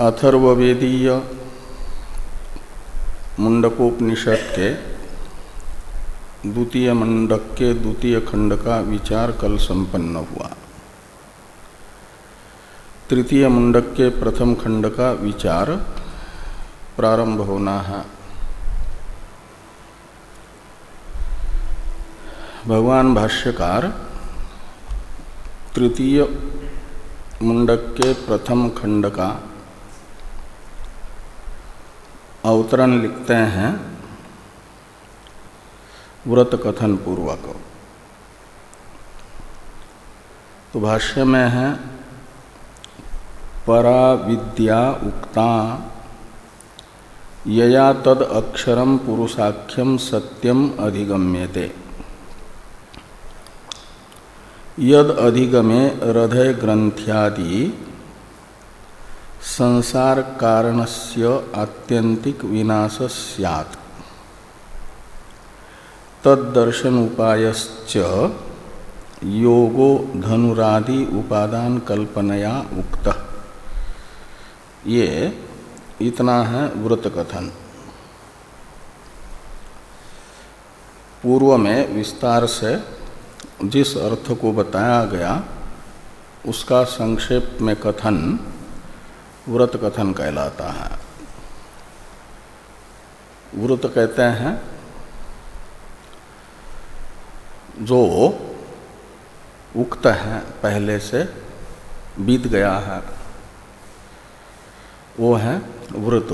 अथर्वेदीय मुंडकोपनिषद के द्वितीय मंडक के द्वितीय खंड का विचार कल संपन्न हुआ। तृतीय मुंडक के प्रथम खंड का विचार प्रारंभ होना है। भगवान भाष्यकार तृतीय मुंडक के प्रथम खंड का अवतरण लिखते हैं व्रत कथन पूर्वक। तो भाष्य में है, परा विद्या उक्ता, यया तद अक्षरम पुरुषाख्यम सत्यम अधिगम्यते। यद अधिगमे हृदय ग्रंथ्यादि संसार कारणस्य आत्यंतिक विनाश सैत् तदर्शन उपायश्च योगो धनुरादि उपादान कल्पनया उक्त। ये इतना है व्रत कथन। पूर्व में विस्तार से जिस अर्थ को बताया गया, उसका संक्षेप में कथन व्रत कथन कहलाता है। व्रत कहते हैं जो उक्त है, पहले से बीत गया है, वो है व्रत।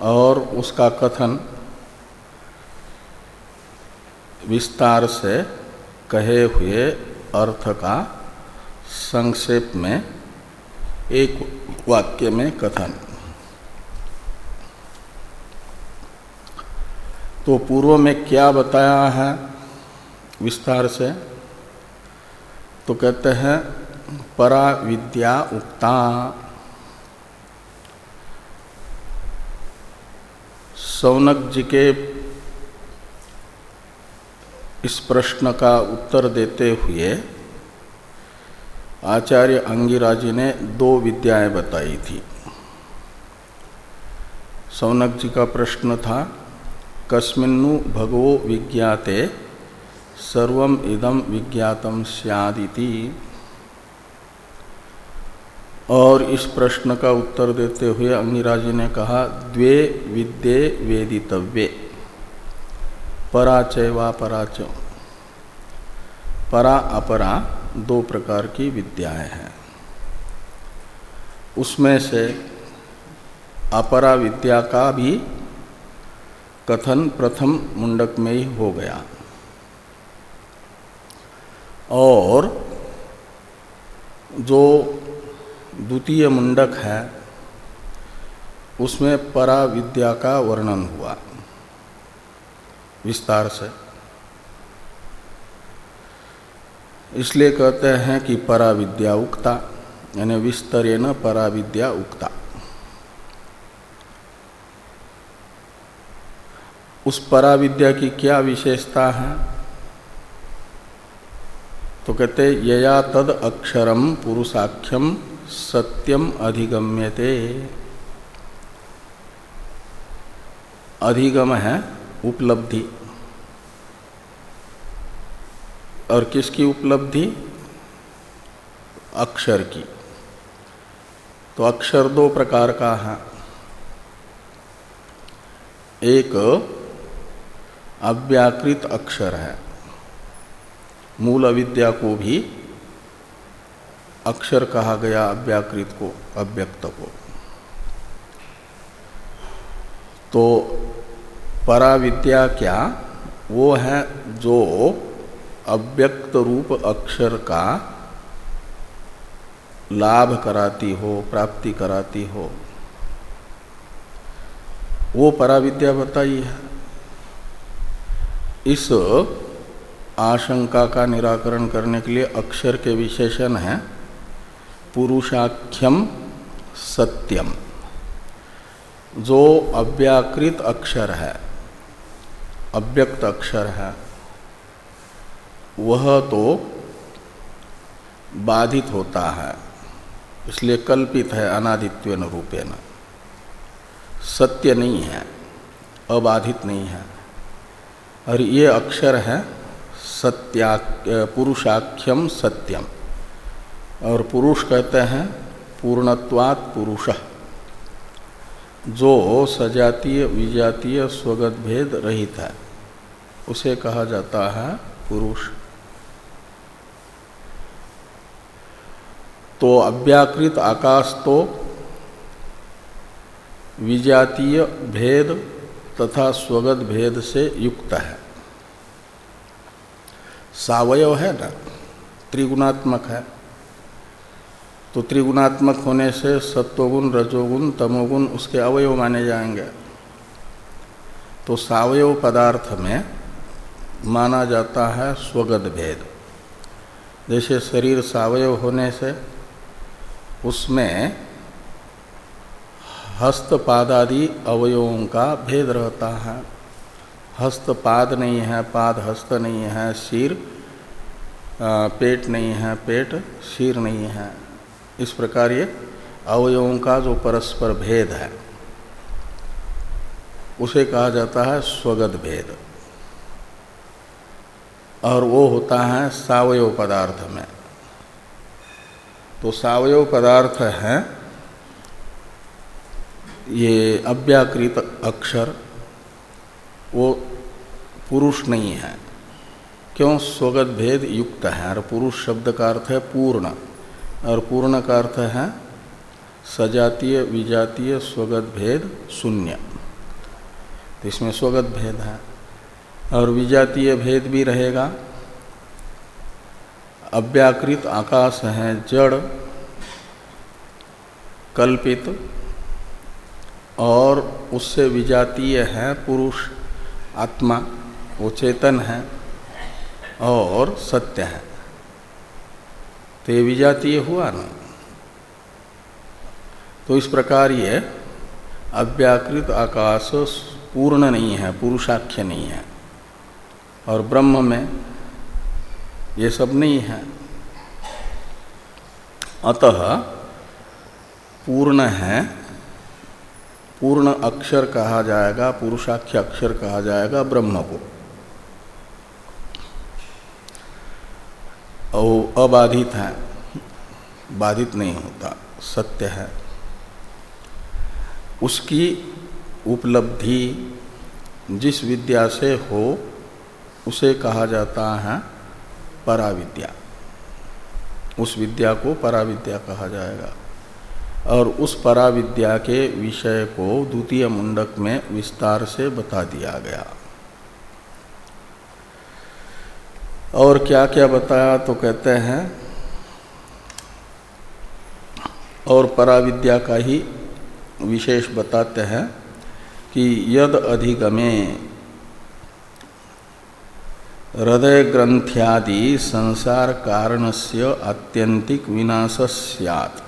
और उसका कथन विस्तार से कहे हुए अर्थ का संक्षेप में एक वाक्य में कथन। तो पूर्व में क्या बताया है विस्तार से? तो कहते हैं, परा विद्या उक्ता। सौनक जी के इस प्रश्न का उत्तर देते हुए आचार्य अंगिराजी ने दो विद्याएँ बताई थी। सौनक जी का प्रश्न था, कस्मिन्नु भगवो विज्ञाते, सर्वम इदम विज्ञातम सियादिति। और इस प्रश्न का उत्तर देते हुए अंगिराजी ने कहा, द्वे विद्ये वेदितव्ये, पराचय व पराच परा अपरा दो प्रकार की विद्याएँ हैं। उसमें से अपरा विद्या का भी कथन प्रथम मुंडक में ही हो गया। और जो द्वितीय मुंडक है, उसमें परा विद्या का वर्णन हुआ। विस्तार से। इसलिए कहते हैं कि परा विद्या उक्ता, यानी विस्तरे न परा विद्या उक्ता। उस परा विद्या की क्या विशेषता है? तो कहते, यया तद अक्षरम पुरुषाख्यम सत्यम अधिगम्यते। अधिगम है उपलब्धि। और किसकी उपलब्धि? अक्षर की। तो अक्षर दो प्रकार का है। एक अव्याकृत अक्षर है। मूल अविद्या को भी अक्षर कहा गया, अव्याकृत को, अव्यक्त को। तो पराविद्या क्या? वो है जो अव्यक्त रूप अक्षर का लाभ कराती हो, प्राप्ति कराती हो। वो पराविद्या बताई है। इस आशंका का निराकरण करने के लिए अक्षर के विशेषण है, पुरुषाख्यम सत्यम। जो अव्याकृत अक्षर है, अव्यक्त अक्षर है वह तो बाधित होता है, इसलिए कल्पित है अनादित्व रूपेण। सत्य नहीं है, अबाधित नहीं है। और ये अक्षर है सत्या पुरुषाख्यम सत्यम। और पुरुष कहते हैं पूर्णत्वात् पुरुष। जो सजातीय, विजातीय, स्वगत भेद रहित है, उसे कहा जाता है पुरुष। तो अव्याकृत आकाश तो विजातीय भेद तथा स्वगत भेद से युक्त है। सावयव है ना? त्रिगुणात्मक है। तो त्रिगुणात्मक होने से सत्वगुण, रजोगुण, तमोगुण उसके अवयव माने जाएँगे। तो सावयव पदार्थ में माना जाता है स्वगत भेद। जैसे शरीर सावयव होने से उसमें हस्तपादादि अवयवों का भेद रहता है। हस्तपाद नहीं है, पाद हस्त नहीं है सिर पेट नहीं है, पेट सिर नहीं है। इस प्रकार ये अवयवों का जो परस्पर भेद है, उसे कहा जाता है स्वगत भेद। और वो होता है सावयव पदार्थ में। तो सावयव पदार्थ है। ये अव्याकृत अक्षर, वो पुरुष नहीं है। क्यों? स्वगत भेद युक्त है, और पुरुष शब्द का अर्थ है पूर्ण। और पूर्ण का अर्थ है सजातीय, विजातीय, स्वगत भेद शून्य। तो इसमें स्वगत भेद है। और विजातीय भेद भी रहेगा। अव्याकृत आकाश है जड़ कल्पित और उससे विजातीय है पुरुष, आत्मा, वो चेतन है और सत्य है। तो ये विजातीय हुआ ना? तो इस प्रकार ये अव्याकृत आकाश पूर्ण नहीं है, पुरुषाख्य नहीं है। और ब्रह्म में ये सब नहीं है। अतः पूर्ण है, पूर्ण अक्षर कहा जाएगा, पुरुषाख्य अक्षर कहा जाएगा, ब्रह्म को। और अबाधित है, बाधित नहीं होता, सत्य है। उसकी उपलब्धि जिस विद्या से हो, उसे कहा जाता है पराविद्या। उस विद्या को पराविद्या कहा जाएगा। और उस पराविद्या के विषय को द्वितीय मुंडक में विस्तार से बता दिया गया। और क्या क्या बताया तो कहते हैं, और पराविद्या का ही विशेष बताते हैं कि यद अधिगमे हृदय ग्रंथ्यादि संसार कारण से आत्यंतिक विनाश सैत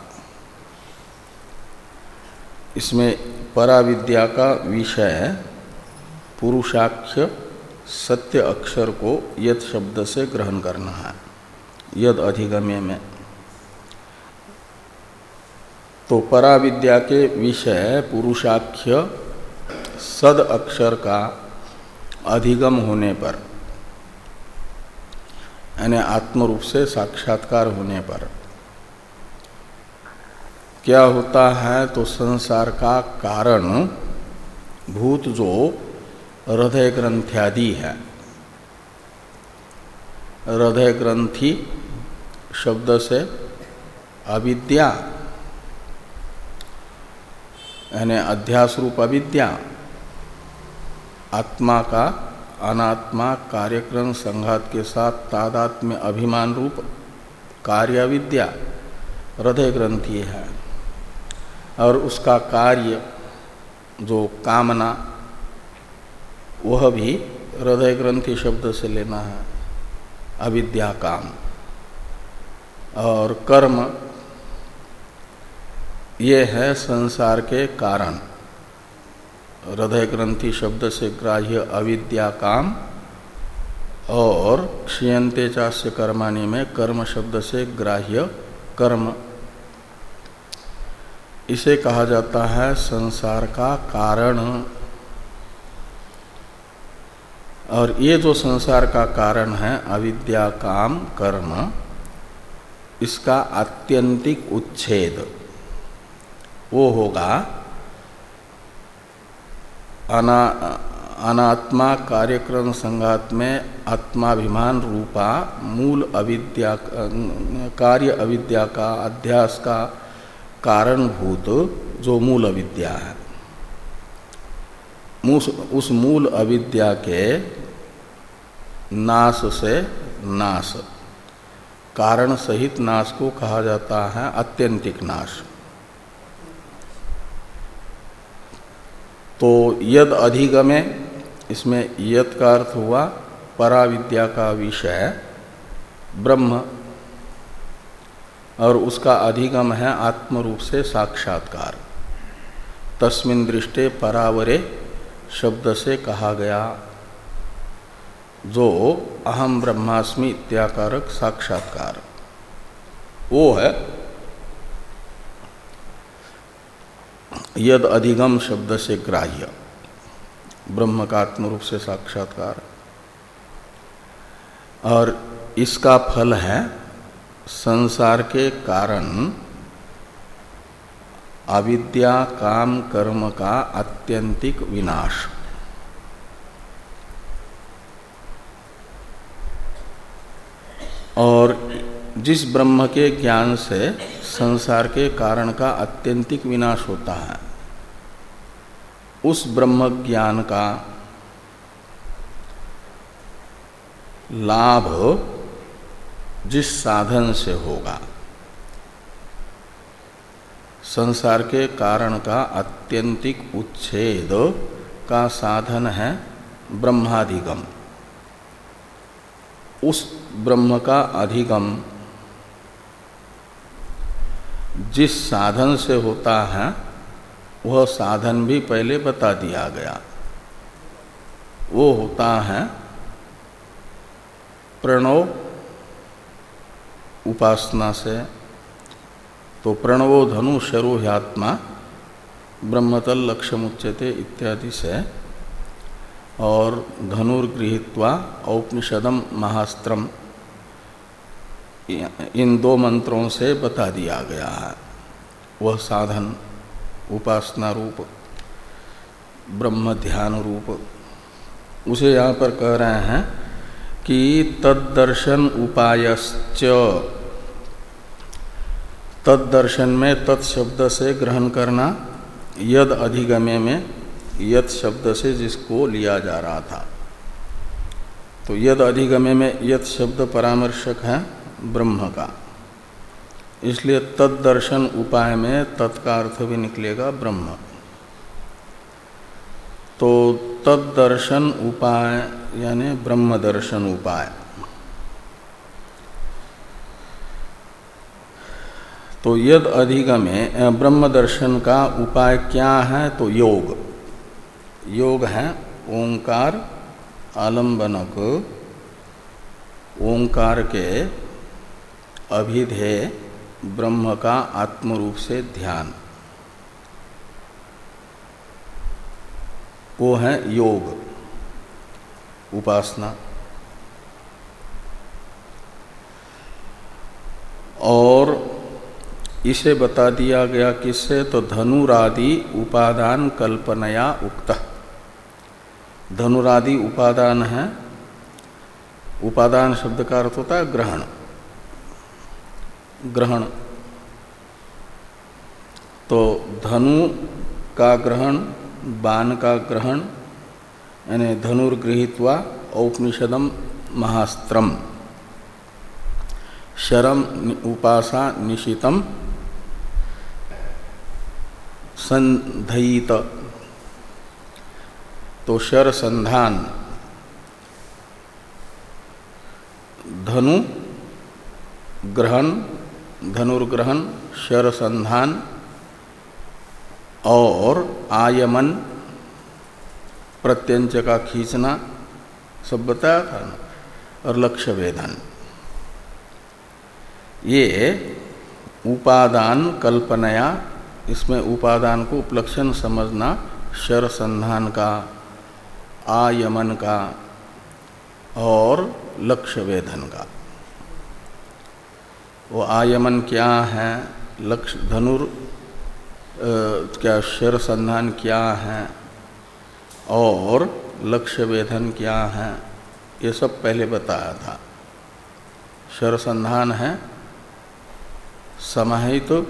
इसमें पराविद्या का विषय पुरुषाख्य सत्य अक्षर को यद शब्द से ग्रहण करना है, यद अधिगम्य में। तो पराविद्या के विषय पुरुषाख्य सद अक्षर का अधिगम होने पर यानी आत्मरूप से साक्षात्कार होने पर। क्या होता है तो संसार का कारण भूत जो हृदय ग्रंथ्यादि है। हृदय ग्रंथि शब्द से अविद्या, यानी अध्यास रूप अविद्या, आत्मा का अनात्मा कार्यक्रम संघात के साथ तादात्म्य अभिमान रूप कार्य विद्या हृदय ग्रंथि है। और उसका कार्य, जो कामना, वह भी हृदय ग्रंथि शब्द से लेना है। अविद्या काम। और कर्म, ये है संसार के कारण। हृदय ग्रंथि शब्द से ग्राह्य अविद्या काम, और क्षीयते चास्य कर्माणी में कर्म शब्द से ग्राह्य कर्म। इसे कहा जाता है संसार का कारण। और ये जो संसार का कारण है, अविद्या काम, कर्म, इसका आत्यंतिक उच्छेद, वो होगा अना, अनात्मा कार्यक्रम संगात में आत्माभिमान रूपा, मूल अविद्या, कार्य अविद्या का अध्यास का कारणभूत जो मूल अविद्या है। उस मूल अविद्या के नाश से नाश, कारण सहित नाश को कहा जाता है अत्यंतिक नाश। तो यद अधिगमे, इसमें यद का अर्थ हुआ पराविद्या का विषय, ब्रह्म, और उसका अधिगम है आत्म रूप से साक्षात्कार। तस्मिन दृष्टि परावरे शब्द से कहा गया, जो अहम ब्रह्मास्मि इत्याकारक साक्षात्कार। वो है यद अधिगम शब्द से ग्राह्य। ब्रह्म का आत्म रूप से साक्षात्कार। और इसका फल है संसार के कारण अविद्या, काम, कर्म का अत्यंतिक विनाश। और जिस ब्रह्म के ज्ञान से संसार के कारण का अत्यंतिक विनाश होता है, उस ब्रह्म ज्ञान का लाभ जिस साधन से होगा, संसार के कारण का अत्यंतिक उच्छेद का साधन है ब्रह्माधिगम उस ब्रह्म का अधिगम जिस साधन से होता है, वह साधन भी पहले बता दिया गया। वो होता है प्रणव उपासना से। तो प्रणवो धनु शरोह्यात्मा, ब्रह्मतल लक्ष्यमुच्यते इत्यादि से। और धनुर्गृहित्वा औपनिषदम महास्त्रम। इन दो मंत्रों से बता दिया गया है। वह साधन उपासना रूप, ब्रह्म ध्यान रूप, उसे यहाँ पर कह रहे हैं कि तदर्शन उपायश्च। तदर्शन में तत्शब्द से ग्रहण करना, यद अधिगमे में यद शब्द से जिसको लिया जा रहा था। तो यद अधिगमे में यद शब्द परामर्शक है ब्रह्म का। इसलिए तदर्शन उपाय में तत्का अर्थ भी निकलेगा ब्रह्म। तो तदर्शन उपाय यानी ब्रह्म दर्शन उपाय। तो यद अधिगमे ब्रह्म दर्शन का उपाय क्या है? तो योग। योग है ओंकार आलंबनक। ओंकार के अभिधेय ब्रह्म का आत्म रूप से ध्यान। वो है योग, उपासना। और इसे बता दिया गया किससे? तो धनुरादि उपादान कल्पनया उक्त। धनुरादि उपादान है, उपादान शब्द का अर्थ होता है ग्रहण। ग्रहण। तो धनु का ग्रहण, बाण का ग्रहण, यानी धनुर्गृहित्वा औपनिषदम महास्त्रम। शरम उपासा निशितम। संधयित। तो शर संधान। धनु ग्रहण धनुर्ग्रहण, शरसंधान और आयमन, प्रत्यंच का खींचना, सब बताया था और लक्ष्य वेदन ये उपादान कल्पनया, इसमें उपादान को उपलक्षण समझना शर संधान का, आयमन का और लक्ष्य वेधन का। वो आयमन क्या है? लक्ष्य धनुर क्या शर संधान क्या है? और लक्ष्य वेधन क्या है? ये सब पहले बताया था। शर संधान है। समाहित तो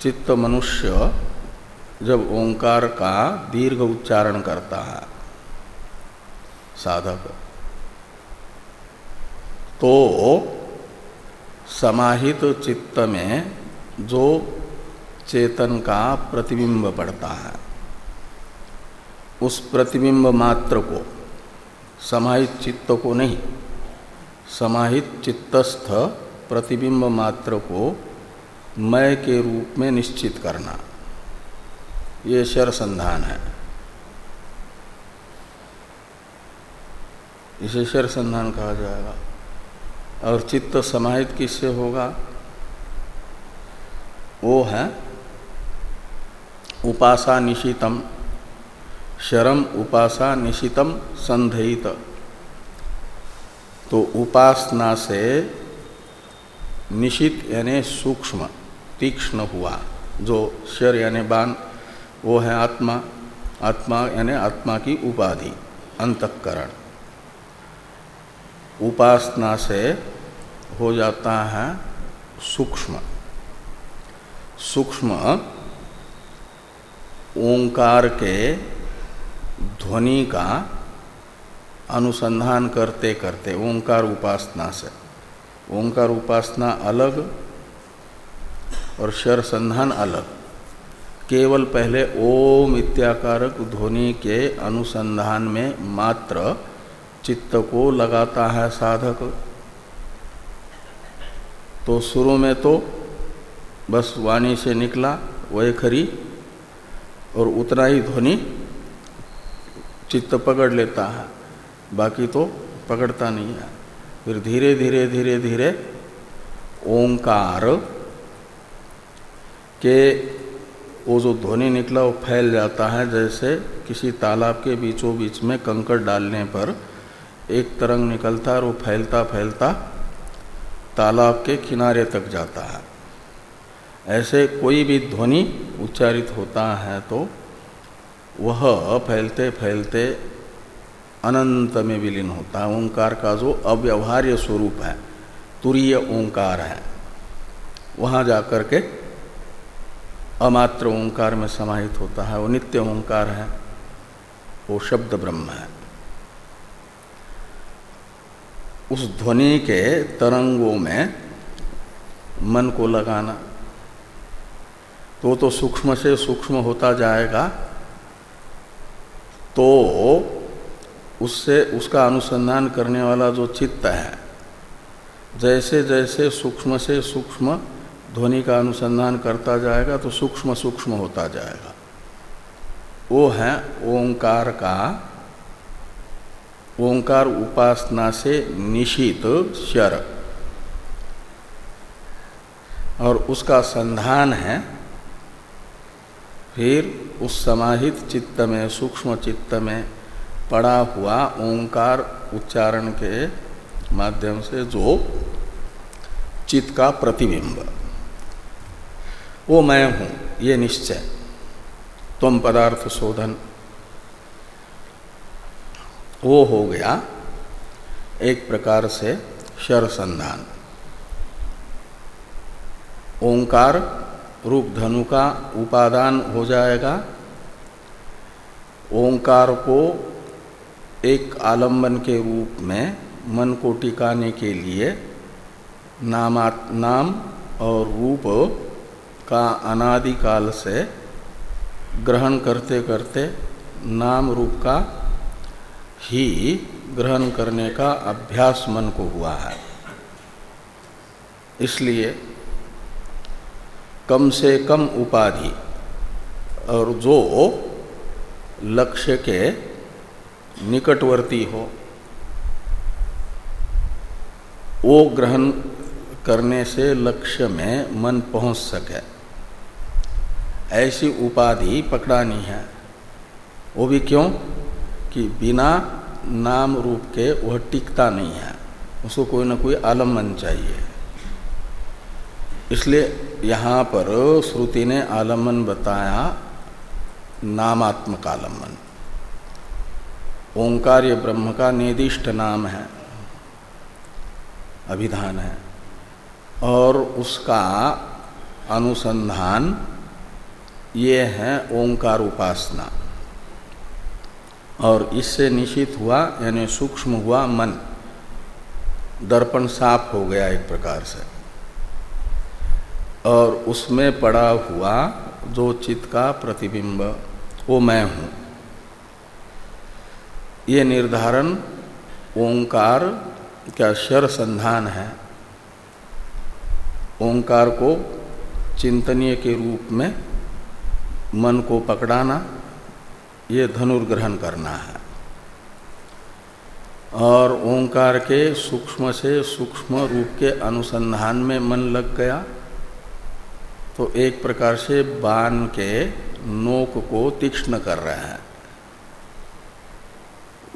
चित्त मनुष्य जब ओंकार का दीर्घ उच्चारण करता है, साधक तो समाहित चित्त में जो चेतन का प्रतिबिंब पड़ता है, उस प्रतिबिंब मात्र को समाहित चित्त को नहीं समाहित चित्तस्थ प्रतिबिंब मात्र को मय के रूप में निश्चित करना, ये शरसंधान है। इसे शरसंधान कहा जाएगा। और चित्त समाहित किससे होगा? वो है उपासा निशितम शरम उपासा निशितम संधयित। तो उपासना से निशित यानी सूक्ष्म, तीक्ष्ण हुआ। जो शर यानी बान वो है आत्मा आत्मा यानी आत्मा की उपाधि, अंतकरण। उपासना से हो जाता है सूक्ष्म। सूक्ष्म ओंकार के ध्वनि का अनुसंधान करते करते ओंकार उपासना से ओंकार उपासना अलग और शर संधान अलग। केवल पहले ओम इत्याकारक ध्वनि के अनुसंधान में मात्र चित्त को लगाता है साधक। तो शुरू में तो बस वाणी से निकला, वह खरी, और उतना ही ध्वनि चित्त पकड़ लेता है। बाकी तो पकड़ता नहीं है। फिर धीरे धीरे धीरे धीरे ओंकार के वो जो ध्वनि निकला, वो फैल जाता है, जैसे किसी तालाब के बीचों बीच में कंकड़ डालने पर एक तरंग निकलता है और वो फैलता फैलता तालाब के किनारे तक जाता है। ऐसे कोई भी ध्वनि उच्चारित होता है तो वह फैलते फैलते अनंत में विलीन होता है। ओंकार का जो अव्यवहार्य स्वरूप है, तुरीय ओंकार है, वहाँ जाकर के अमात्र ओंकार में समाहित होता है। वो नित्य ओंकार है, वो शब्द ब्रह्म है। उस ध्वनि के तरंगों में मन को लगाना। तो तो सूक्ष्म से सूक्ष्म होता जाएगा। तो उससे उसका अनुसंधान करने वाला जो चित्त है, जैसे जैसे सूक्ष्म से सूक्ष्म ध्वनि का अनुसंधान करता जाएगा तो सूक्ष्म सूक्ष्म होता जाएगा। वो है ओंकार का ओंकार उपासना से निशित शर। और उसका संधान है, फिर उस समाहित चित्त में, सूक्ष्म चित्त में पड़ा हुआ ओंकार उच्चारण के माध्यम से जो चित्त का प्रतिबिंब। वो मैं हूँ, ये निश्चय। तुम पदार्थ शोधन वो हो गया एक प्रकार से शर संधान। ओंकार, रूप धनु का उपादान हो जाएगा। ओंकार को एक आलंबन के रूप में मन को टिकाने के लिए नामा नाम और रूप का अनादिकाल से ग्रहण करते करते नाम रूप का ही ग्रहण करने का अभ्यास मन को हुआ है। इसलिए कम से कम उपाधि और जो लक्ष्य के निकटवर्ती हो, वो ग्रहण करने से लक्ष्य में मन पहुँच सके। ऐसी उपाधि पकड़ानी है। वो भी क्यों? कि बिना नाम रूप के वह टिकता नहीं है। उसको कोई ना कोई आलंबन चाहिए। इसलिए यहाँ पर श्रुति ने आलंबन बताया, नामात्मक आलंबन। ओंकार ये ब्रह्म का निर्दिष्ट नाम है, अभिधान है। और उसका अनुसंधान ये है ओंकार उपासना और इससे निश्चित हुआ, यानी सूक्ष्म हुआ मन। दर्पण साफ़ हो गया एक प्रकार से। और उसमें पड़ा हुआ जो चित्त का प्रतिबिंब, वो मैं हूँ। ये निर्धारण ओंकार क्या शर संधान है। ओंकार को चिंतनीय के रूप में मन को पकड़ाना ये धनुर्ग्रहण करना है। और ओंकार के सूक्ष्म से सूक्ष्म रूप के अनुसंधान में मन लग गया तो एक प्रकार से बाण के नोक को तीक्ष्ण कर रहे हैं।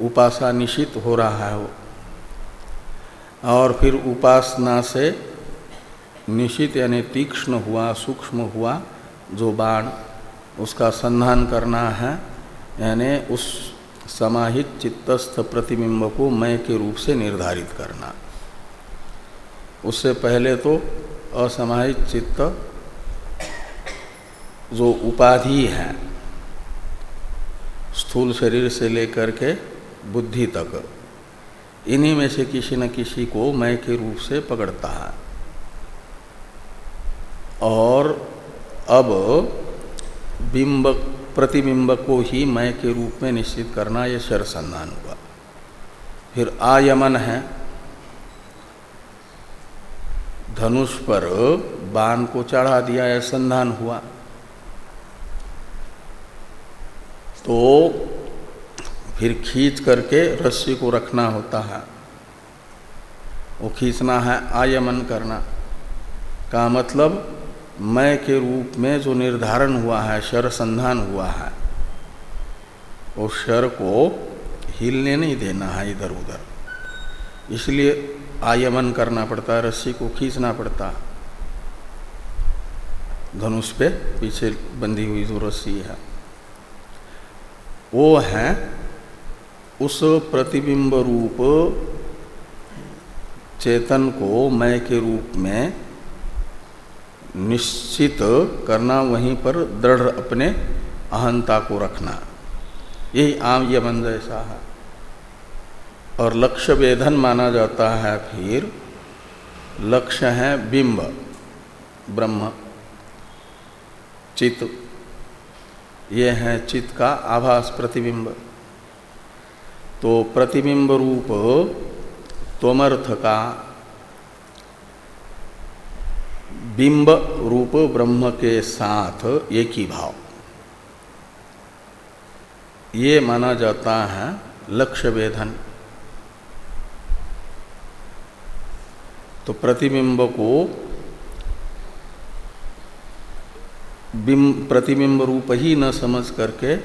उपासना निशित हो रहा है वो। और फिर उपासना से निशित यानी तीक्ष्ण हुआ, सूक्ष्म हुआ जो बाण, उसका संधान करना है। यानी उस समाहित चित्तस्थ प्रतिबिंब को मय के रूप से निर्धारित करना। उससे पहले तो असमाहित चित्त जो उपाधि है, स्थूल शरीर से लेकर के बुद्धि तक, इन्हीं में से किसी न किसी को मैं के रूप से पकड़ता है। और अब बिंब प्रतिबिंब को ही मैं के रूप में निश्चित करना यह शर संधान हुआ। फिर आयमन है। धनुष पर बाण को चढ़ा दिया, यह संधान हुआ। तो फिर खींच करके रस्सी को रखना होता है। वो खींचना है, आयमन करना। का मतलब मैं के रूप में जो निर्धारण हुआ है, शर संधान हुआ है, वो शर को हिलने नहीं देना है इधर उधर। इसलिए आयमन करना पड़ता है रस्सी को खींचना पड़ता। है धनुष पे पीछे बंधी हुई जो रस्सी है, वो है उस प्रतिबिंब रूप चेतन को मैं के रूप में निश्चित करना वहीं पर दृढ़ अपने अहंता को रखना। यही आम यमन जैसा है। और लक्ष्य वेधन माना जाता है फिर, लक्ष्य है बिंब, ब्रह्म। चित्त, ये है चित्त का आभास प्रतिबिंब। तो प्रतिबिंब रूप, तोमर्थ का बिंब रूप ब्रह्म के साथ एक ही भाव। ये माना जाता है लक्ष्य वेधन। तो प्रतिबिंब को बिंब, प्रतिबिंब रूप ही न समझ करके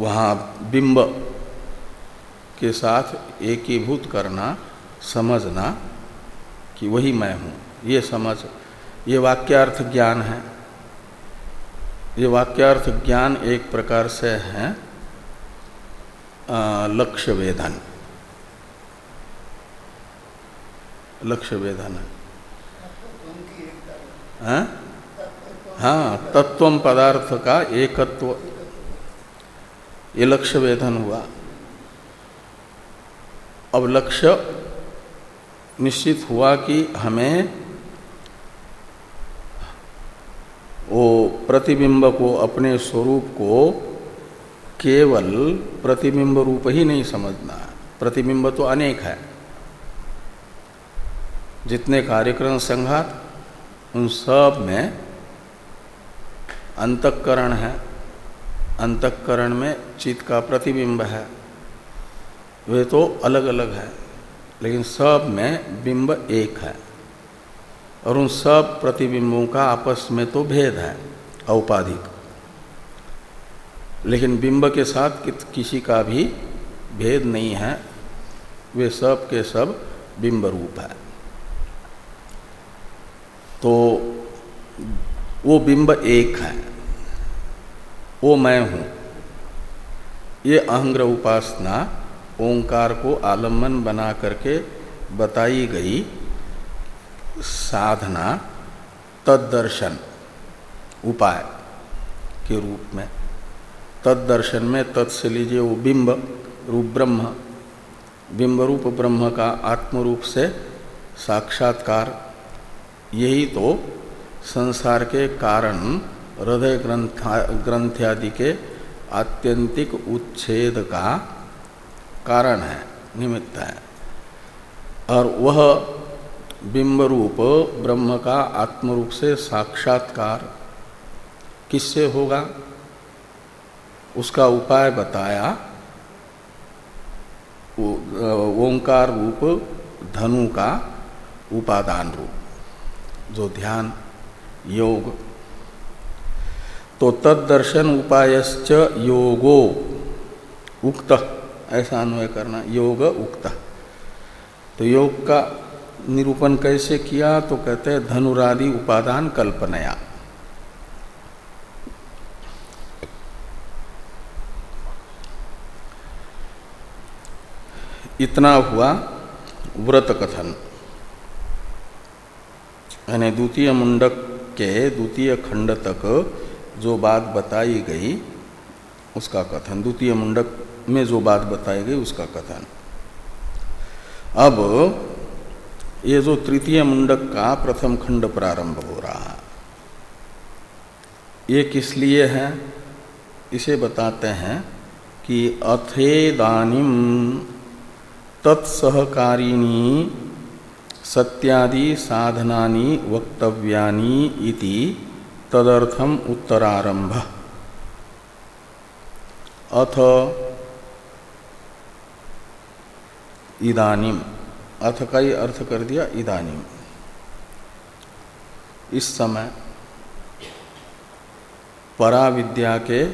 वहाँ बिंब के साथ एकीभूत करना, समझना कि वही मैं हूँ। ये समझ ये वाक्यार्थ ज्ञान है। ये वाक्यार्थ ज्ञान एक प्रकार से है लक्ष्य वेदन लक्ष्य वेदन है? हाँ, हाँ तत्व पदार्थ का एकत्व। ये लक्ष्य वेधन हुआ। अब लक्ष्य निश्चित हुआ कि हमें वो प्रतिबिंब को अपने स्वरूप को केवल प्रतिबिंब रूप ही नहीं समझना। प्रतिबिंब तो अनेक है। जितने कार्यक्रम संघात, उन सब में अंतकरण है। अंतकरण में चित्त का प्रतिबिंब है। वे तो अलग अलग है। लेकिन सब में बिंब एक है और उन सब प्रतिबिंबों का आपस में तो भेद है, औपाधिक। लेकिन बिंब के साथ किसी का भी भेद नहीं है, वे सब के सब बिंब रूप है। तो वो बिंब एक है, वो मैं हूँ। ये अहंग्र उपासना ओंकार को आलंबन बना करके बताई गई साधना तदर्शन उपाय के रूप में। तदर्शन में तत्से लीजिए वो बिंब, रूप ब्रह्म। बिंब रूप ब्रह्म का आत्म रूप से साक्षात्कार। यही तो संसार के कारण हृदय ग्रंथ आदि के आत्यंतिक उच्छेद का कारण है, निमित्त है। और वह बिंब रूप ब्रह्म का आत्म रूप से साक्षात्कार किससे होगा? उसका उपाय बताया ओंकार रूप धनु का उपादान रूप, जो ध्यान, योग। तो तदर्शन उपायश्च योगो, उक्त ऐसा अन्वय करना, योग उक्त। तो योग का निरूपण कैसे किया? तो कहते हैं, धनुरादि उपादान कल्पनया। इतना हुआ व्रत कथन। यानी द्वितीय मुंडक के द्वितीय खंड तक जो बात बताई गई, उसका कथन, द्वितीय मुंडक में जो बात बताई गई, उसका कथन। अब, ये जो तृतीय मुंडक का प्रथम खंड प्रारंभ हो रहा है, ये किस लिए है? इसे बताते हैं कि अथेदानिम तत्सहकारिणी सत्यादि साधनानि वक्तव्यानि इति तदर्थम उत्तरारंभ अथ इदानिम। अथ का ही अर्थ कर दिया, इदानिम। इस समय पराविद्या के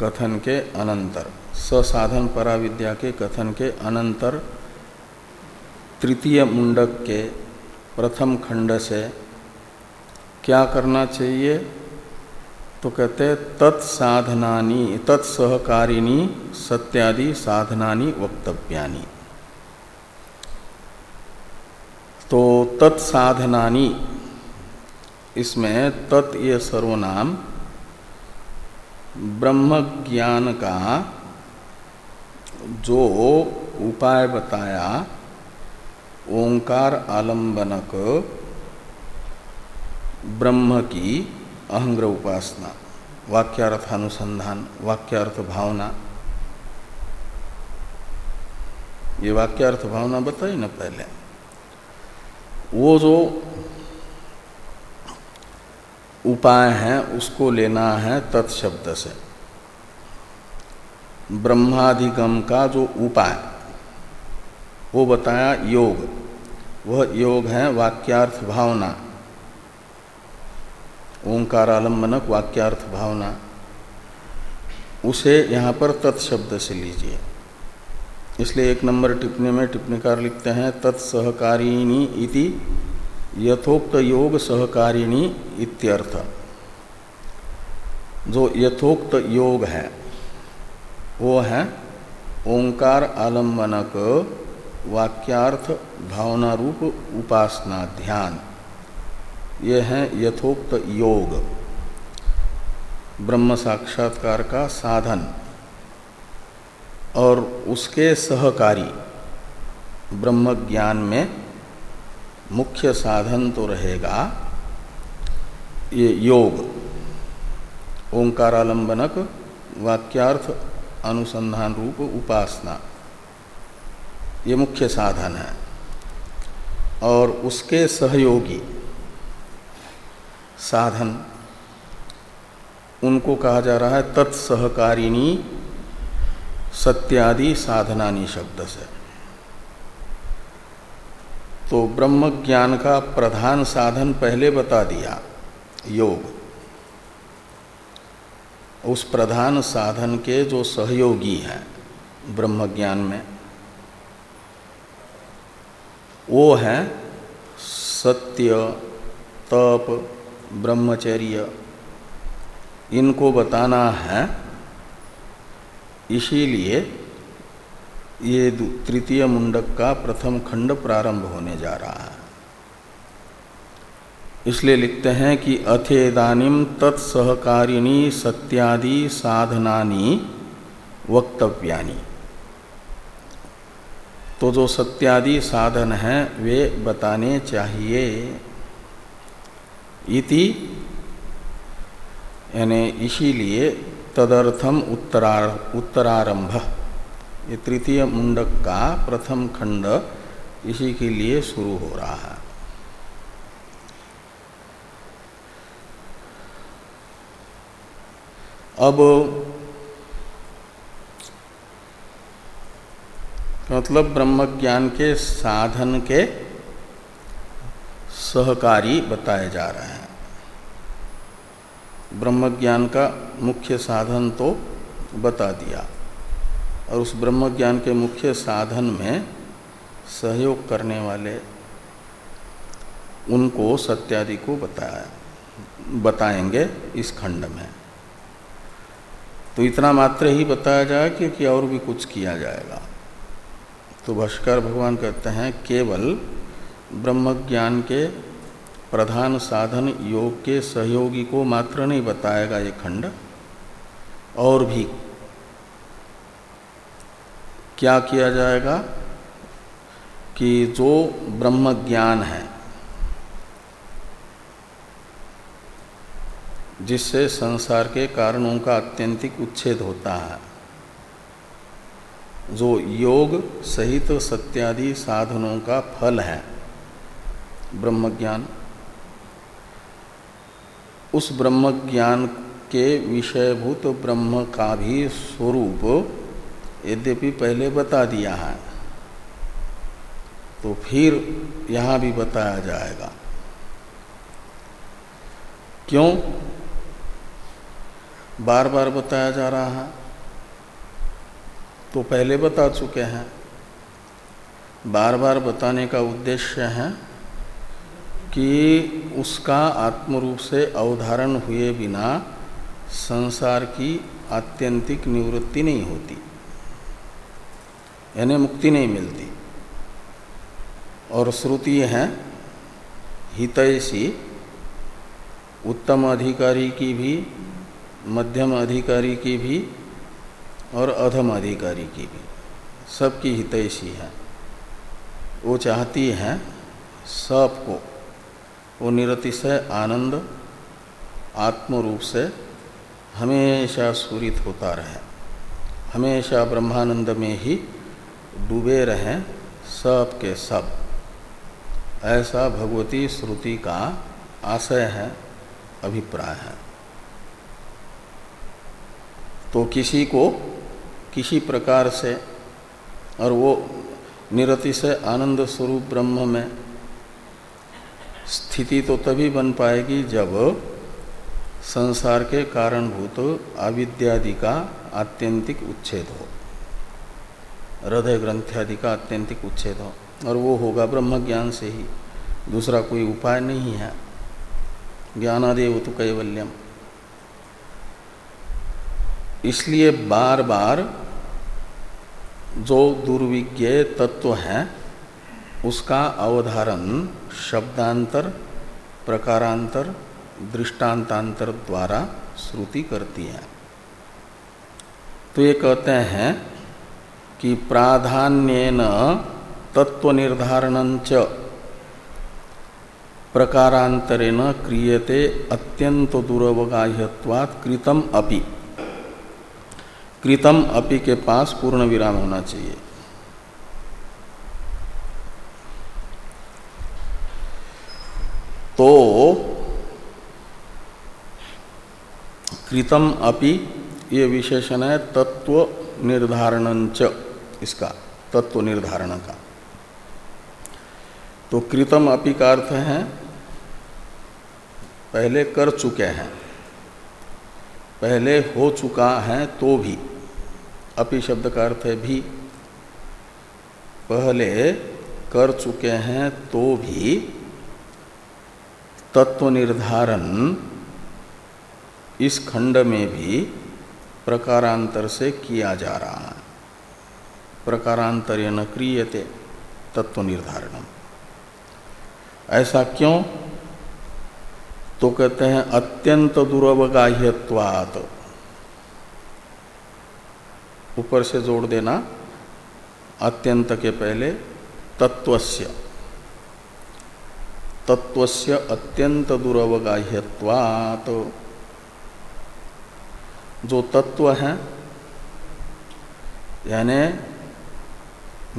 कथन के अनंतर ससाधन पराविद्या के कथन के अनंतर, तृतीय मुंडक के प्रथम खंड से क्या करना चाहिए? तो कहते तत्साधनानी, तत्सहकारिणी, सत्यादि साधनानी, वक्तव्यानी। तो तत्साधनानी इसमें तत् ये सर्वनाम। ब्रह्म ज्ञान का जो उपाय बताया, ओंकार आलंबनक, ब्रह्म की अहंग्र उपासना वाक्यार्थानुसंधान वाक्यार्थ भावना। ये वाक्यार्थ भावना बताई ना पहले। वो जो उपाय है, उसको लेना है तत्शब्द से। ब्रह्माधिगम का जो उपाय, वो बताया योग। वह योग है वाक्यार्थ भावना। ओंकारालंबनक वाक्यार्थ भावना। उसे यहाँ पर तत्शब्द से लीजिए। इसलिए एक नंबर टिप्पणी में टिप्पणीकार लिखते हैं तत्सहकारिणी इति यथोक्त योग सहकारिणी इत्यर्थ। जो यथोक्त योग है, वो है ओंकार आलंबनक वाक्यार्थ भावना रूप उपासना ध्यान। ये है यथोक्त योग। ब्रह्म साक्षात्कार का साधन। और उसके सहकारी ब्रह्म ज्ञान में मुख्य साधन तो रहेगा ये योग, ओंकारालंबनक, वाक्यार्थ, अनुसंधान रूप, उपासना। ये मुख्य साधन है। और उसके सहयोगी साधन, उनको कहा जा रहा है तत्सहकारिणी सत्यादि साधनानी शब्द से। तो ब्रह्म ज्ञान का प्रधान साधन पहले बता दिया, योग। उस प्रधान साधन के जो सहयोगी हैं ब्रह्म ज्ञान में, वो है सत्य, तप, ब्रह्मचर्य। इनको बताना है इसीलिए ये तृतीय मुंडक का प्रथम खंड प्रारंभ होने जा रहा है। इसलिए लिखते हैं कि अथेदानिम तत्सहकारिणी सत्यादि साधनानी वक्तव्यानी। तो जो सत्यादि साधन हैं, वे बताने चाहिए। इति, यानी इसीलिए तदर्थम उत्तरार उत्तरारंभ। ये तृतीय मुंडक का प्रथम खंड इसी के लिए शुरू हो रहा है। अब मतलब ब्रह्म ज्ञान के साधन के सहकारी बताए जा रहे हैं। ब्रह्म ज्ञान का मुख्य साधन तो बता दिया। और उस ब्रह्म ज्ञान के मुख्य साधन में सहयोग करने वाले उनको सत्यादि को बताया बताएँगे इस खंड में। तो इतना मात्र ही बताया जाए कि, कि और भी कुछ किया जाएगा। तो भाष्कर भगवान कहते हैं केवल ब्रह्म ज्ञान के प्रधान साधन योग के सहयोगी को मात्र नहीं बताएगा ये खंड। और भी क्या किया जाएगा कि जो ब्रह्म ज्ञान है, जिससे संसार के कारणों का अत्यंतिक उच्छेद होता है, जो योग सहित सत्यादि साधनों का फल है ब्रह्म ज्ञान। उस ब्रह्म ज्ञान के विषयभूत ब्रह्म का भी स्वरूप यद्यपि पहले बता दिया है तो फिर यहाँ भी बताया जाएगा। क्यों? बार बार बताया जा रहा है तो पहले बता चुके हैं। बार बार बताने का उद्देश्य है कि उसका आत्मरूप से अवधारण हुए बिना संसार की आत्यंतिक निवृत्ति नहीं होती, यानी मुक्ति नहीं मिलती। और श्रुति है, हितैषी उत्तम अधिकारी की भी, मध्यम अधिकारी की भी, और अधम अधिकारी की भी। सबकी हितैषी है। वो चाहती है सबको। वो निरतिशय आनंद आत्म रूप से हमेशा स्फुरित होता रहे। हमेशा ब्रह्मानंद में ही डूबे रहें सब के सब। ऐसा भगवती श्रुति का आशय है, अभिप्राय है। तो किसी को किसी प्रकार से और वो निरति से आनंद स्वरूप ब्रह्म में स्थिति तो तभी बन पाएगी जब संसार के कारणभूत अविद्यादि का आत्यंतिक उच्छेद हो। हृदय ग्रंथ्यादि का आत्यंतिक उच्छेद हो। और वो होगा ब्रह्म ज्ञान से ही। दूसरा कोई उपाय नहीं है। ज्ञानादेव तो कैवल्यम। इसलिए बार बार जो दुर्विज्ञ तत्व है, उसका अवधारण शब्दांतर, प्रकारांतर, दृष्टांतांतर द्वारा श्रुति करती है। तो ये कहते हैं कि प्राधान्यन तत्व निर्धारण च प्रकारांतरेण क्रियते अत्यंत दुरवगाह्यवाद कृतम अपि। कृतम अपि के पास पूर्ण विराम होना चाहिए। तो कृतम अपि ये विशेषण है तत्व निर्धारण इसका, तत्व निर्धारण का। तो कृतम अपि का अर्थ है, पहले कर चुके हैं, पहले हो चुका है तो भी। अपि शब्द का अर्थ है भी, पहले कर चुके हैं तो भी। तत्व निर्धारण इस खंड में भी प्रकारांतर से किया जा रहा है। प्रकारांतर न क्रियते तत्व निर्धारण ऐसा क्यों? तो कहते हैं अत्यंत दुर्वगाह्यवात ऊपर से जोड़ देना, अत्यंत के पहले तत्वस्य। तत्वस्य अत्यंत दुर्वगाह्यवात जो तत्व है, यानी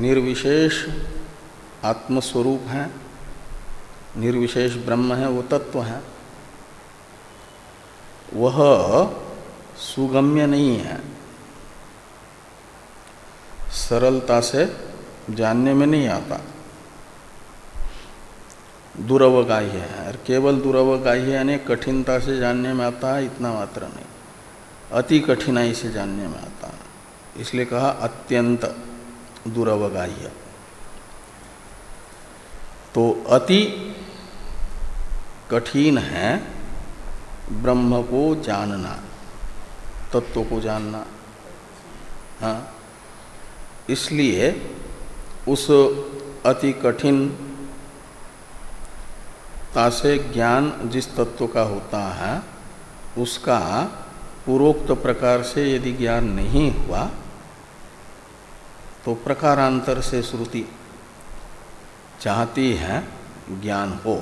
निर्विशेष आत्मस्वरूप है, निर्विशेष ब्रह्म है, वो तत्व है। वह सुगम्य नहीं है। सरलता से जानने में नहीं आता। दुरवगाह्य है और केवल दुरवगाह्य यानी कठिनता से जानने में आता है, इतना मात्र नहीं। अति कठिनाई से जानने में आता है। इसलिए कहा अत्यंत दुरवगाह्य तो अति कठिन है ब्रह्म को जानना, तत्व को जानना। हाँ। इसलिए उस अति कठिन से ज्ञान जिस तत्व का होता है, उसका पूर्वोक्त प्रकार से यदि ज्ञान नहीं हुआ तो प्रकारांतर से श्रुति चाहती है ज्ञान हो,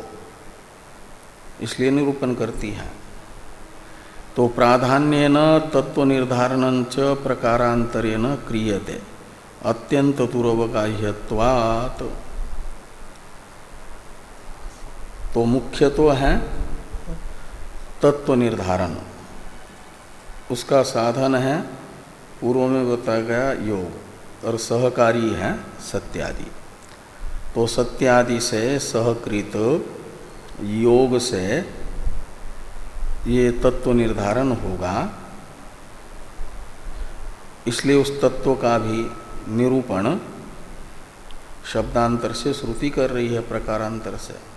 इसलिए निरूपण करती है। तो प्राधान्य न तत्व निर्धारण च प्रकारांतरेण क्रियते, अत्यंत पूर्वकाह्यवात तो मुख्य तो है तत्व निर्धारण उसका साधन है, पूर्व में बताया गया योग, और सहकारी है सत्यादि। तो सत्यादि से सहकृत योग से ये तत्व निर्धारण होगा। इसलिए उस तत्व का भी निरूपण शब्दांतर से श्रुति कर रही है, प्रकारांतर से।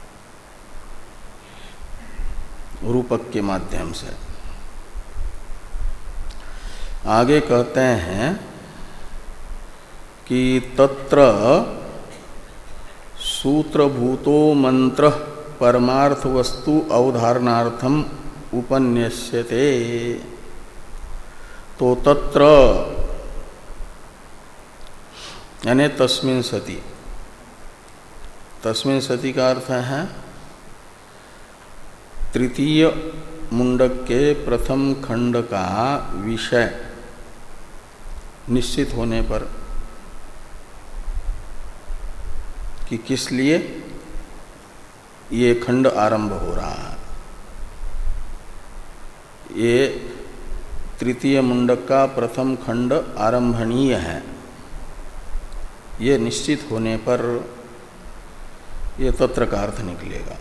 रूपक के माध्यम से। आगे कहते हैं कि तत्र सूत्रभूतो मंत्र परमार्थ वस्तु अवधारणार्थम उपन्यस्यते। तो तत्र यानी तस्मिन सती। तस्मिन सती का अर्थ है तृतीय मुंडक के प्रथम खंड का विषय निश्चित होने पर कि किस लिए ये खंड आरंभ हो रहा है। ये तृतीय मुंडक का प्रथम खंड आरंभणीय है। ये निश्चित होने पर ये तत्र का अर्थ निकलेगा।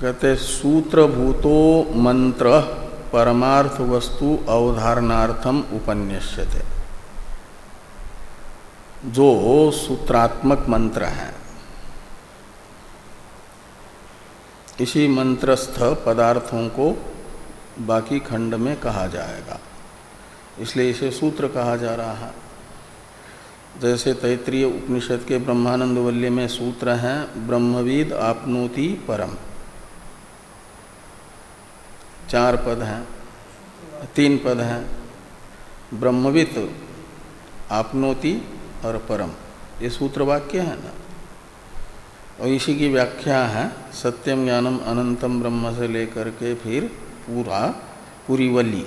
कहते सूत्रभूतो मंत्र परमार्थ वस्तु अवधारणार्थम उपन्यस्यते। जो सूत्रात्मक मंत्र है, इसी मंत्रस्थ पदार्थों को बाकी खंड में कहा जाएगा। इसलिए इसे सूत्र कहा जा रहा है। जैसे तैतरीय उपनिषद के ब्रह्मानंद वल्य में सूत्र हैं, ब्रह्मविद आपनोति परम। चार पद हैं, तीन पद हैं ब्रह्मविद आपनोति और परम। ये सूत्र वाक्य है ना? और इसी की व्याख्या है, सत्यम ज्ञानम अनंतम ब्रह्म से लेकर के फिर पूरा पूरी वली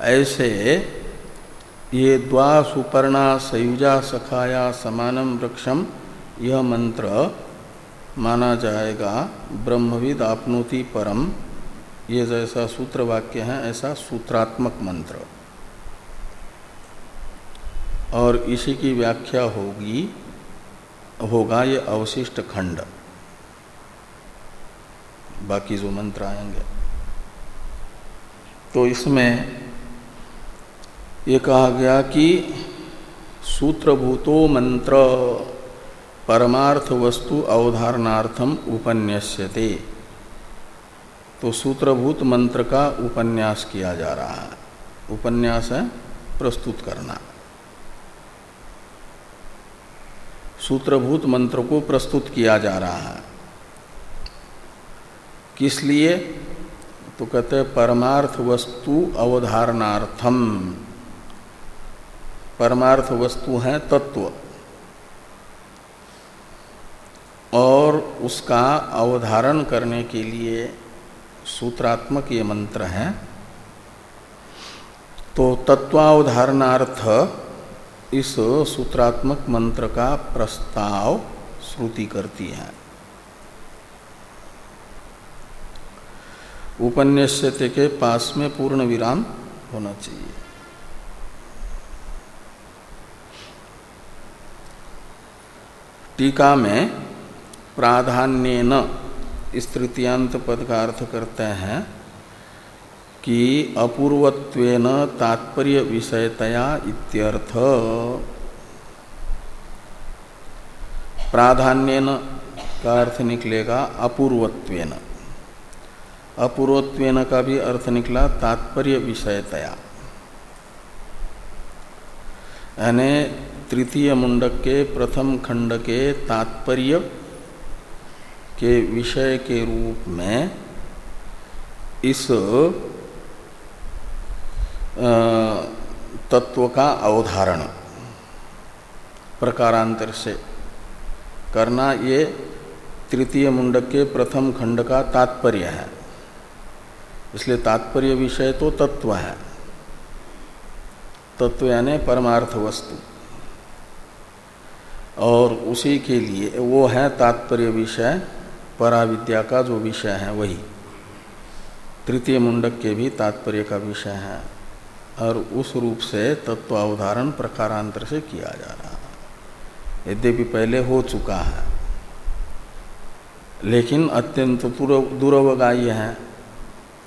ऐसे ये द्वा सुपर्णा सयुजा सखाया समानम वृक्षम यह मंत्र माना जाएगा, ब्रह्मविद आपनोति परम, ये जैसा सूत्र वाक्य है, ऐसा सूत्रात्मक मंत्र। और इसी की व्याख्या होगी, होगा ये अवशिष्ट खंड। बाकी जो मंत्र आएँगे। तो इसमें ये कहा गया कि सूत्रभूतो मंत्र। परमार्थ वस्तु अवधारणार्थम उपन्यास्यते। तो सूत्रभूत मंत्र का उपन्यास किया जा रहा है। उपन्यास है प्रस्तुत करना। सूत्रभूत मंत्र को प्रस्तुत किया जा रहा है। किस लिए? तो कहते हैं परमार्थ वस्तु अवधारणार्थम। परमार्थ वस्तु है तत्व। और उसका अवधारण करने के लिए सूत्रात्मक ये मंत्र है। तो तत्वावधारणार्थ इस सूत्रात्मक मंत्र का प्रस्ताव श्रुति करती है। उपन्यास्यते के पास में पूर्ण विराम होना चाहिए। टीका में प्राधान्य न इस तृतीयांत पद का अर्थ करते हैं कि अपूर्वत्वेन तात्पर्य विषयतया इत्यर्थ। प्राधान्यन का अर्थ निकलेगा अपूर्वत्वेन। अपूर्वत्वेन का भी अर्थ निकला तात्पर्य विषयतया। यानी तृतीय मुंडक के प्रथम खंड के तात्पर्य के विषय के रूप में इस तत्व का अवधारण प्रकारांतर से करना ये तृतीय मुंडक के प्रथम खंड का तात्पर्य है। इसलिए तात्पर्य विषय तो तत्व है। तत्व यानी परमार्थ वस्तु। और उसी के लिए वो है तात्पर्य विषय पराविद्या का जो विषय है वही। तृतीय मुंडक के भी तात्पर्य का विषय है और उस रूप से तत्व अवधारण प्रकारांतर से किया जा रहा है यद्यपि पहले हो चुका है, लेकिन अत्यंत दुर्वगाह्य है,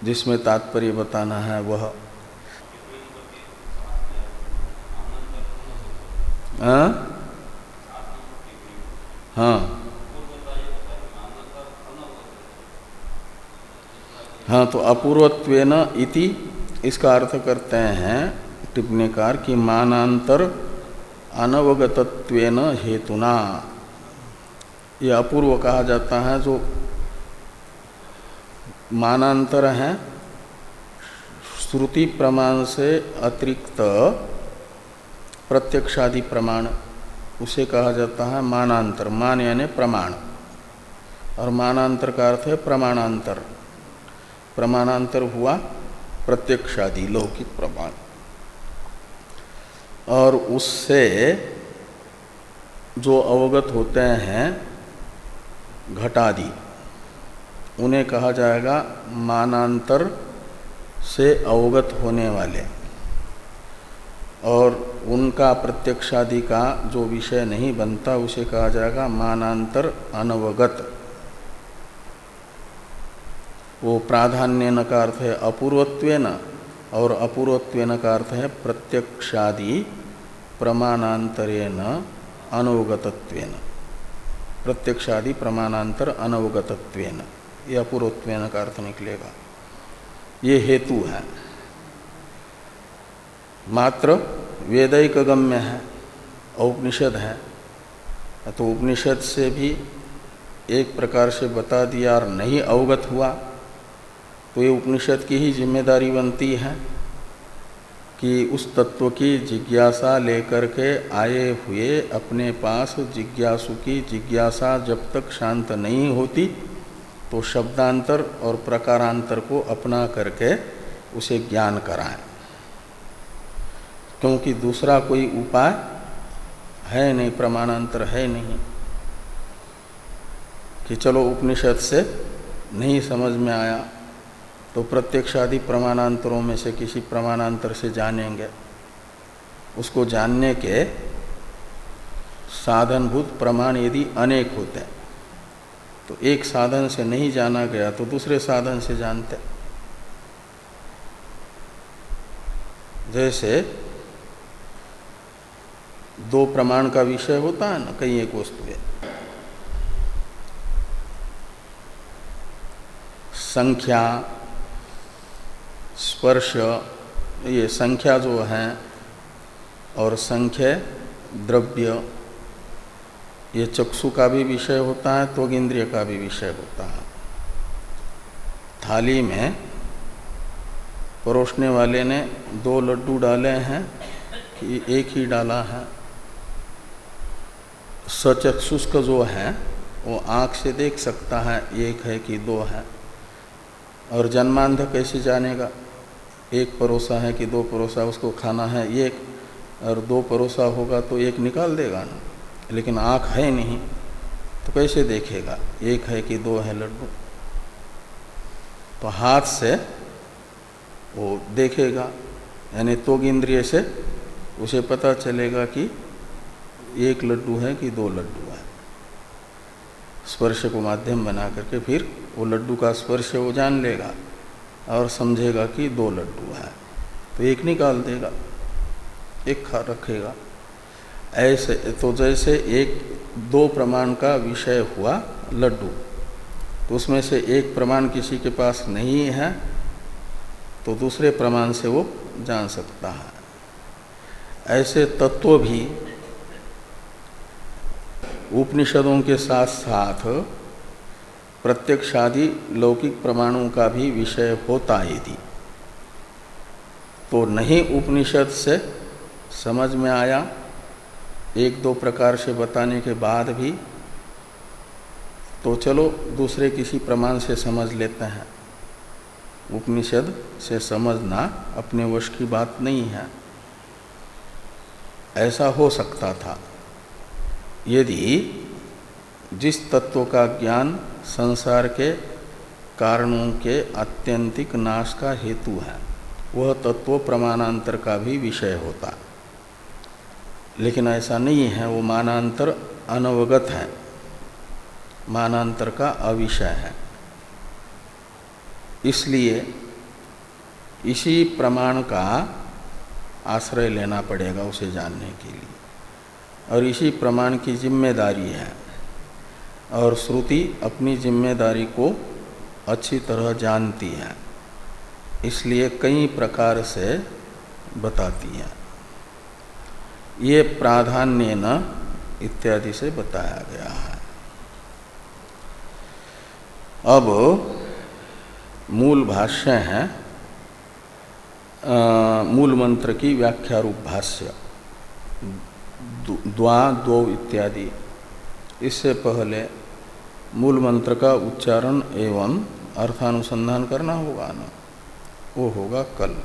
जिसमें तात्पर्य बताना है वह। हाँ हाँ हाँ तो अपूर्वत्वेन इति, इसका अर्थ करते हैं टिप्पणीकार की मानांतर अनवगतत्वेन हेतुना। ये अपूर्व कहा जाता है, जो मानांतर है, श्रुति प्रमाण से अतिरिक्त प्रत्यक्षादि प्रमाण, उसे कहा जाता है मानांतर, मान यानी प्रमाण। और मानांतर का अर्थ है प्रमाणांतर। प्रमाणांतर हुआ, प्रत्यक्षादि, लौकिक प्रमाण। और उससे जो अवगत होते हैं, घटादि, उन्हें कहा जाएगा मानांतर से अवगत होने वाले। और उनका प्रत्यक्षादि का जो विषय नहीं बनता, उसे कहा जाएगा मानांतर अनवगत। वो प्राधान्य न का अर्थ है अपूर्वत्वेन और अपूर्वत्वेन का अर्थ है प्रत्यक्षादि प्रमाणांतरेण अनवगतत्वेन। प्रत्यक्षादि प्रमाणांतर अनवगतत्वेन। ये अपूर्वत्वेन का अर्थ निकलेगा। ये हेतु है। मात्र वेदिक गम्य है, औपनिषद है। तो उपनिषद से भी एक प्रकार से बता दिया और नहीं अवगत हुआ। तो ये उपनिषद की ही ज़िम्मेदारी बनती है कि उस तत्व की जिज्ञासा लेकर के आए हुए अपने पास जिज्ञासु की जिज्ञासा जब तक शांत नहीं होती तो शब्दांतर और प्रकारांतर को अपना करके उसे ज्ञान कराएँ। क्योंकि दूसरा कोई उपाय है नहीं, प्रमाणांतर है नहीं, कि चलो उपनिषद से नहीं समझ में आया तो प्रत्यक्ष आदि प्रमाणांतरों में से किसी प्रमाणांतर से जानेंगे। उसको जानने के साधनभूत प्रमाण यदि अनेक होते हैं तो एक साधन से नहीं जाना गया तो दूसरे साधन से जानते जैसे दो प्रमाण का विषय होता है ना कई एक वस्तु है। संख्या स्पर्श, ये संख्या जो है और संख्या द्रव्य, ये चक्षु का भी विषय होता है तो इंद्रिय का भी विषय होता है। थाली में परोसने वाले ने दो लड्डू डाले हैं कि एक ही डाला है। सचक्षुष्क जो है, वो आँख से देख सकता है, एक है कि दो है। और जन्मांध कैसे जानेगा? एक परोसा है कि दो परोसा उसको खाना है एक, और दो परोसा होगा तो एक निकाल देगा ना। लेकिन आँख है नहीं तो कैसे देखेगा? एक है कि दो है लड्डू। तो हाथ से वो देखेगा, यानी तो इंद्रिय से उसे पता चलेगा कि एक लड्डू है कि दो लड्डू है। स्पर्श को माध्यम बना करके फिर वो लड्डू का स्पर्श वो जान लेगा। और समझेगा कि दो लड्डू है। तो एक निकाल देगा, एक खा रखेगा। ऐसे तो जैसे एक, दो प्रमाण का विषय हुआ लड्डू तो उसमें से एक प्रमाण किसी के पास नहीं है तो दूसरे प्रमाण से वो जान सकता है। ऐसे तत्व भी उपनिषदों के साथ साथ प्रत्यक्षादि लौकिक प्रमाणों का भी विषय होता यदि तो नहीं उपनिषद से समझ में आया, एक दो प्रकार से बताने के बाद भी तो चलो दूसरे किसी प्रमाण से समझ लेते हैं। उपनिषद से समझना अपने वश की बात नहीं है। ऐसा हो सकता था। यदि जिस तत्व का ज्ञान संसार के कारणों के आत्यंतिक नाश का हेतु है। वह तत्व प्रमाणांतर का भी विषय होता। लेकिन ऐसा नहीं है, वो मानांतर अनवगत है। मानांतर का अविषय है। इसलिए इसी प्रमाण का आश्रय लेना पड़ेगा उसे जानने के लिए। और इसी प्रमाण की ज़िम्मेदारी है। और श्रुति अपनी ज़िम्मेदारी को अच्छी तरह जानती है इसलिए कई प्रकार से बताती है। ये प्राधान्य न इत्यादि से बताया गया है। अब मूल भाष्य है आ, मूल मंत्र की व्याख्या रूप भाष्य द्वा दो इत्यादि। इससे पहले मूल मंत्र का उच्चारण एवं अर्थानुसंधान करना होगा ना? वो होगा कल।